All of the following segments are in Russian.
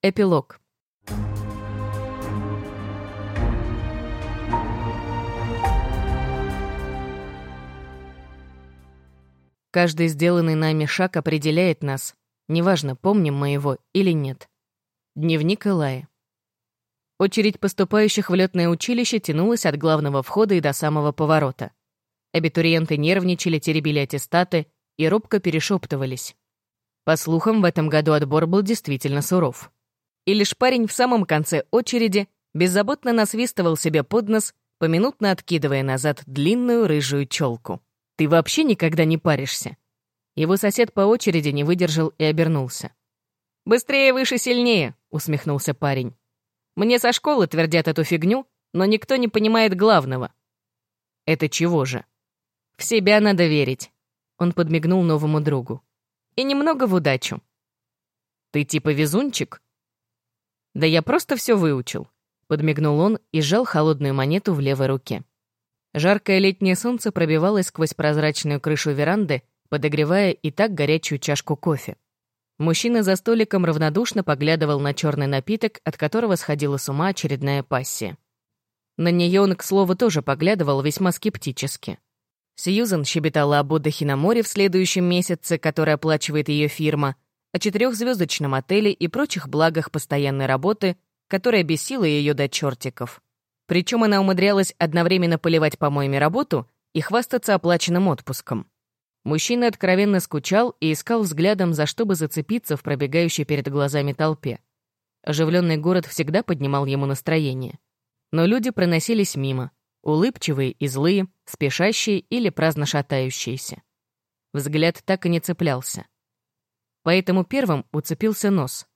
Эпилог. Каждый сделанный нами шаг определяет нас, неважно, помним мы его или нет. Дневник Элаи. Очередь поступающих в летное училище тянулась от главного входа и до самого поворота. Абитуриенты нервничали, теребили аттестаты и робко перешептывались. По слухам, в этом году отбор был действительно суров. И лишь парень в самом конце очереди беззаботно насвистывал себе под нос, поминутно откидывая назад длинную рыжую челку. «Ты вообще никогда не паришься?» Его сосед по очереди не выдержал и обернулся. «Быстрее, выше, сильнее!» — усмехнулся парень. «Мне со школы твердят эту фигню, но никто не понимает главного». «Это чего же?» «В себя надо верить», — он подмигнул новому другу. «И немного в удачу». «Ты типа везунчик?» «Да я просто все выучил», — подмигнул он и сжал холодную монету в левой руке. Жаркое летнее солнце пробивалось сквозь прозрачную крышу веранды, подогревая и так горячую чашку кофе. Мужчина за столиком равнодушно поглядывал на черный напиток, от которого сходила с ума очередная пассия. На нее он, к слову, тоже поглядывал весьма скептически. Сьюзан щебетала об отдыхе на море в следующем месяце, который оплачивает ее фирма, о четырехзвездочном отеле и прочих благах постоянной работы, которая бесила ее до чертиков. Причем она умудрялась одновременно поливать помоями работу и хвастаться оплаченным отпуском. Мужчина откровенно скучал и искал взглядом, за что бы зацепиться в пробегающей перед глазами толпе. Оживленный город всегда поднимал ему настроение. Но люди проносились мимо, улыбчивые и злые, спешащие или праздно шатающиеся. Взгляд так и не цеплялся. Поэтому первым уцепился нос.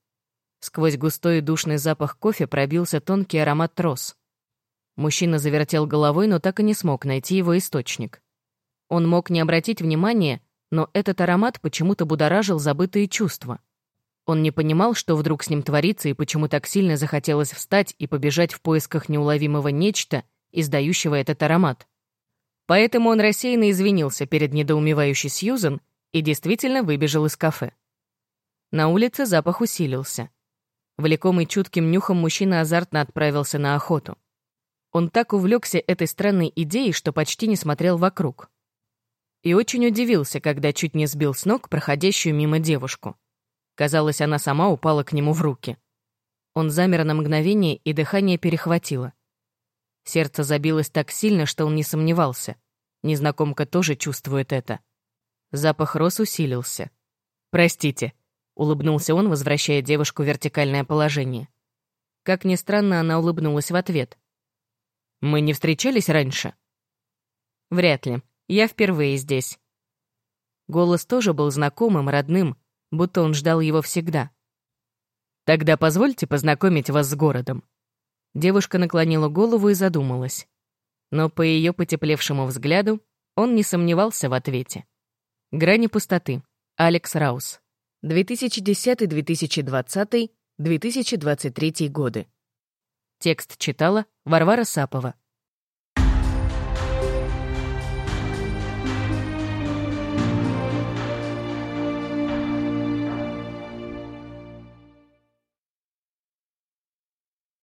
Сквозь густой и душный запах кофе пробился тонкий аромат трос. Мужчина завертел головой, но так и не смог найти его источник. Он мог не обратить внимания, но этот аромат почему-то будоражил забытые чувства. Он не понимал, что вдруг с ним творится и почему так сильно захотелось встать и побежать в поисках неуловимого нечто, издающего этот аромат. Поэтому он рассеянно извинился перед недоумевающей Сьюзен и действительно выбежал из кафе. На улице запах усилился. Влекомый чутким нюхом мужчина азартно отправился на охоту. Он так увлекся этой странной идеей, что почти не смотрел вокруг. И очень удивился, когда чуть не сбил с ног проходящую мимо девушку. Казалось, она сама упала к нему в руки. Он замер на мгновение, и дыхание перехватило. Сердце забилось так сильно, что он не сомневался. Незнакомка тоже чувствует это. Запах роз усилился. «Простите», — улыбнулся он, возвращая девушку в вертикальное положение. Как ни странно, она улыбнулась в ответ. «Мы не встречались раньше?» «Вряд ли. Я впервые здесь». Голос тоже был знакомым, родным, будто он ждал его всегда. «Тогда позвольте познакомить вас с городом». Девушка наклонила голову и задумалась. Но по ее потеплевшему взгляду он не сомневался в ответе. «Грани пустоты». Алекс Раус. 2010-2020, 2023 годы. Текст читала Варвара Сапова.